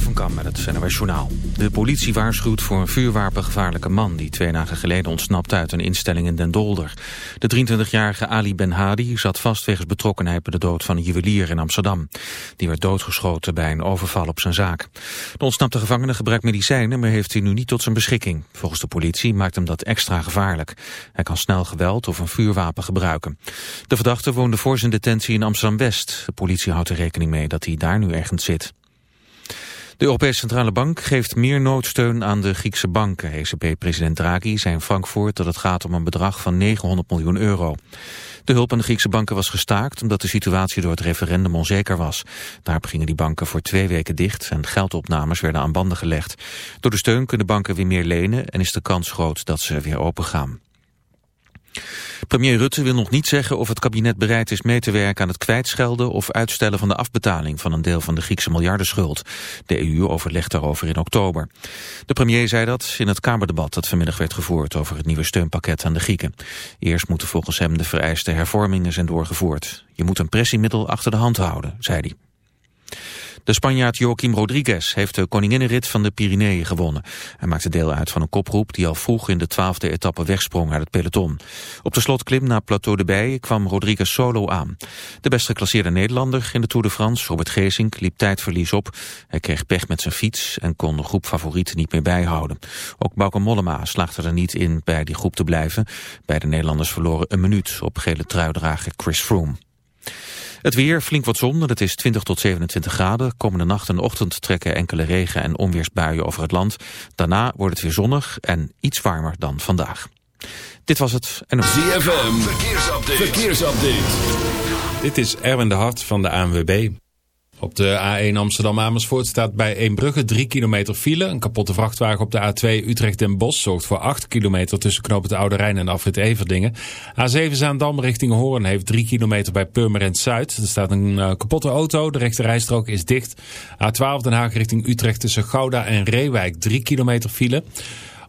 Van Kam met het. De politie waarschuwt voor een vuurwapengevaarlijke man... die twee dagen geleden ontsnapt uit een instelling in Den Dolder. De 23-jarige Ali Ben Hadi zat vast wegens betrokkenheid... bij de dood van een juwelier in Amsterdam. Die werd doodgeschoten bij een overval op zijn zaak. De ontsnapte gevangene gebruikt medicijnen... maar heeft hij nu niet tot zijn beschikking. Volgens de politie maakt hem dat extra gevaarlijk. Hij kan snel geweld of een vuurwapen gebruiken. De verdachte woonde voor zijn detentie in Amsterdam-West. De politie houdt er rekening mee dat hij daar nu ergens zit. De Europese Centrale Bank geeft meer noodsteun aan de Griekse banken. ECB-president Draghi zei in Frankfurt dat het gaat om een bedrag van 900 miljoen euro. De hulp aan de Griekse banken was gestaakt omdat de situatie door het referendum onzeker was. Daarop gingen die banken voor twee weken dicht en geldopnames werden aan banden gelegd. Door de steun kunnen banken weer meer lenen en is de kans groot dat ze weer open gaan. Premier Rutte wil nog niet zeggen of het kabinet bereid is mee te werken aan het kwijtschelden of uitstellen van de afbetaling van een deel van de Griekse miljardenschuld. De EU overlegt daarover in oktober. De premier zei dat in het Kamerdebat dat vanmiddag werd gevoerd over het nieuwe steunpakket aan de Grieken. Eerst moeten volgens hem de vereiste hervormingen zijn doorgevoerd. Je moet een pressiemiddel achter de hand houden, zei hij. De Spanjaard Joaquim Rodriguez heeft de koninginnenrit van de Pyreneeën gewonnen. Hij maakte deel uit van een kopgroep die al vroeg in de twaalfde etappe wegsprong uit het peloton. Op de slotklim naar Plateau de Bijen kwam Rodriguez solo aan. De best geclasseerde Nederlander in de Tour de France, Robert Geesink, liep tijdverlies op. Hij kreeg pech met zijn fiets en kon de groep favorieten niet meer bijhouden. Ook Bauke Mollema slaagde er niet in bij die groep te blijven. Beide Nederlanders verloren een minuut op gele truidrager Chris Froome. Het weer, flink wat zon, het is 20 tot 27 graden. Komende nacht en ochtend trekken enkele regen- en onweersbuien over het land. Daarna wordt het weer zonnig en iets warmer dan vandaag. Dit was het. En... ZFM, verkeersupdate. verkeersupdate. Dit is Erwin de Hart van de ANWB. Op de A1 Amsterdam-Amersfoort staat bij Eembrugge 3 kilometer file. Een kapotte vrachtwagen op de A2 Utrecht en Bos zorgt voor 8 kilometer tussen Knoop het Oude Rijn en Afrit Everdingen. A7 Zaandam richting Hoorn heeft 3 kilometer bij Purmerend Zuid. Er staat een uh, kapotte auto, de rechte rijstrook is dicht. A12 Den Haag richting Utrecht tussen Gouda en Reewijk 3 kilometer file.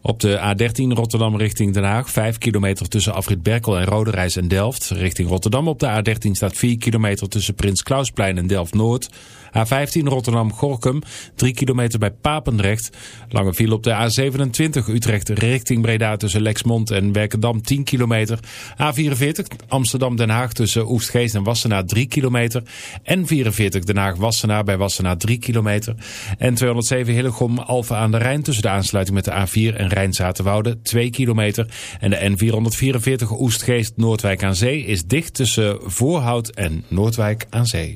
Op de A13 Rotterdam richting Den Haag. 5 kilometer tussen Afrit Berkel en Roderijs en Delft. Richting Rotterdam op de A13 staat 4 kilometer tussen Prins Klausplein en Delft-Noord. A15 Rotterdam-Gorkum, 3 kilometer bij Papendrecht. Lange file op de A27 Utrecht richting Breda tussen Lexmond en Werkendam 10 kilometer. A44 Amsterdam-Den Haag tussen Oestgeest en Wassenaar 3 kilometer. N44 Den Haag-Wassenaar bij Wassenaar 3 kilometer. N207 Hillegom Alphen aan de Rijn tussen de aansluiting met de A4 en Rijnzaterwoude 2 kilometer. En de N444 Oestgeest-Noordwijk aan Zee is dicht tussen Voorhout en Noordwijk aan Zee.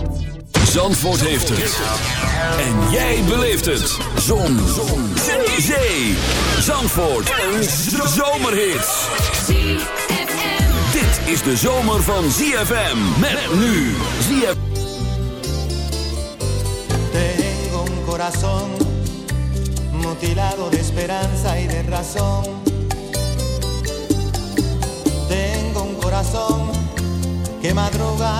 Zandvoort heeft het. En jij beleeft het. Zon. Zon. Zee. Zandvoort. Een zomerhit. Dit is de zomer van ZFM. Met nu ZFM. Tengo un corazón mutilado de esperanza y de razón. Tengo un corazón que madruga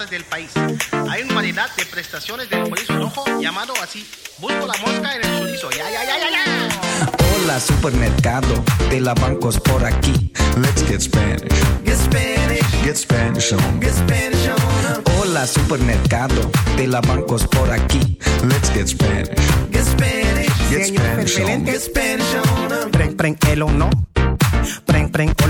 Partes del país. Hay una variedad de prestaciones del chorizo rojo llamado así. Busco la mosca en el chorizo. Ya, ya, ya, ya, ya. Hola supermercado de la bancos por aquí. Let's get Spanish. Get Spanish, Get Spanish on. get Spanish on. Hola supermercado de la bancos por aquí. Let's get Spanish. Get Spanish, Get Spanish on. get Spanish on. Preng, preng, el o no. Preng, preng, hola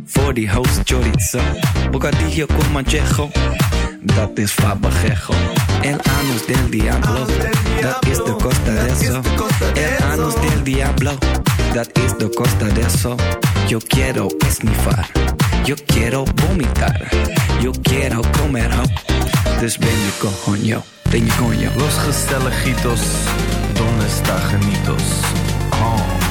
Host chorizo. Bocadillo con manchejo. Dat is fabajejo. El anus del diablo. Dat is de costa de eso. El anus del diablo. Dat is de costa de eso. Yo quiero esnifar. Yo quiero vomitar. Yo quiero comer ho. Dus ben je coño. Ben je coño. Los Gestelejitos, ¿dónde está Janitos? Oh.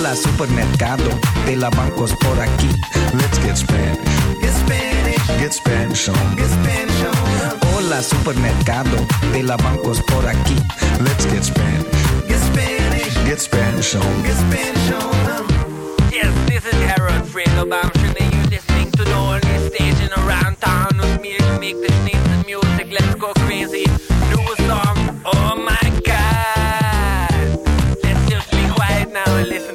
Hola, supermercado de la bancos por aquí. Let's get Spanish. Get Spanish. Get Spanish on. Get Spanish on. Hola, supermercado de la bancos por aquí. Let's get Spanish. Get Spanish. Get Spanish on. Get Spanish on. Yes, this is Harold Fredo. I'm sure that you listening to the only station around town with me to make the sneeze music. Let's go crazy. Do a song. Oh my god. Let's just be quiet now and listen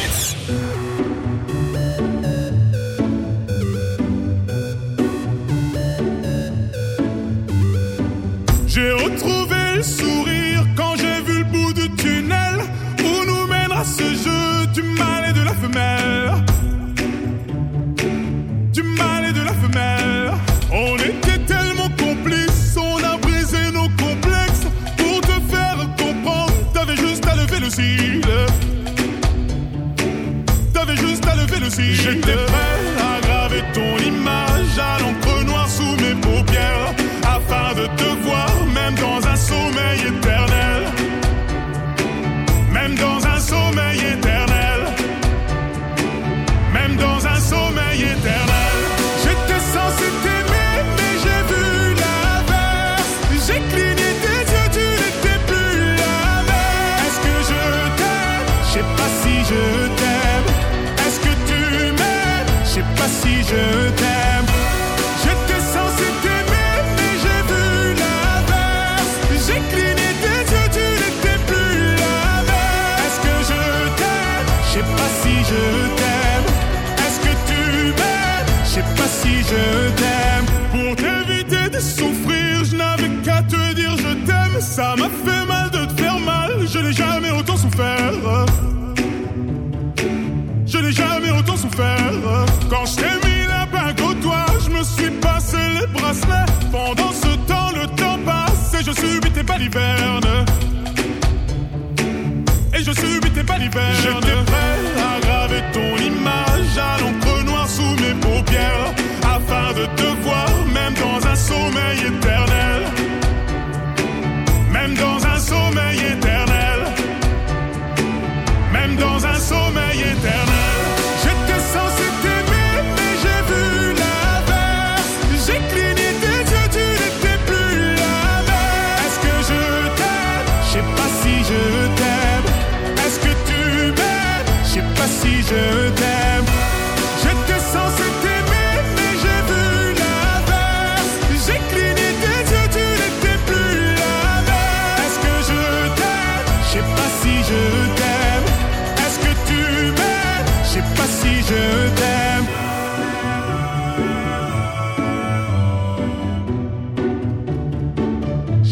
Et je subis tes balivernes. Je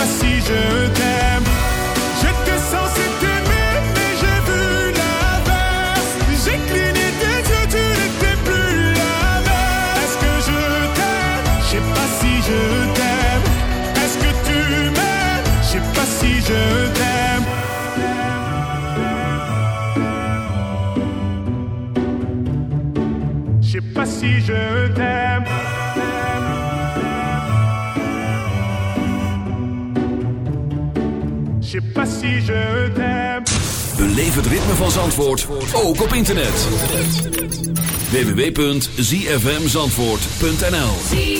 Je sais pas si je t'aime. Je te sens t'aimer, mais j'ai vu l'inverse. J'ai cligné des yeux, tu n'étais plus la même. Est-ce que je t'aime? Je sais pas si je t'aime. Est-ce que tu m'aimes? Je sais pas si je t'aime. Je sais pas si je t'aime. sais pas si je. Beleef het ritme van Zandvoort, ook op internet. www.zfmzandvoort.nl